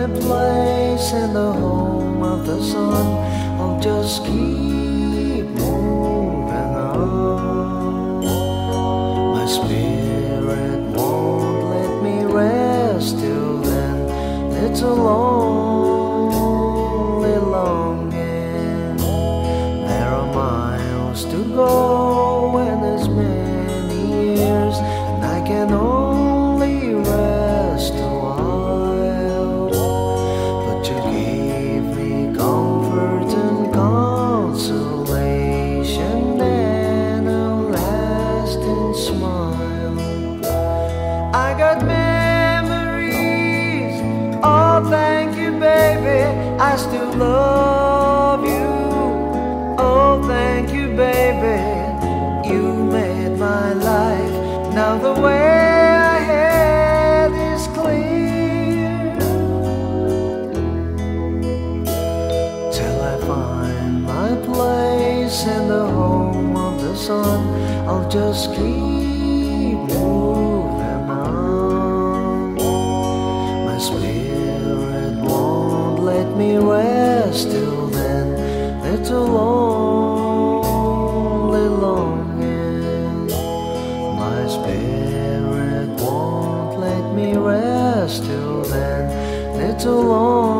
my place in the home of the sun. I'll just keep moving on. My spirit won't let me rest till then. It's a lonely longing. There are miles to go. Lasting smile. I got memories. Oh, thank you, baby. I still love you. Oh, thank you, baby. You made my life. Now the way is clear. Till I find my place in the home the sun, I'll just keep moving on. My spirit won't let me rest till then. It's a lonely longing. My spirit won't let me rest till then. It's a lonely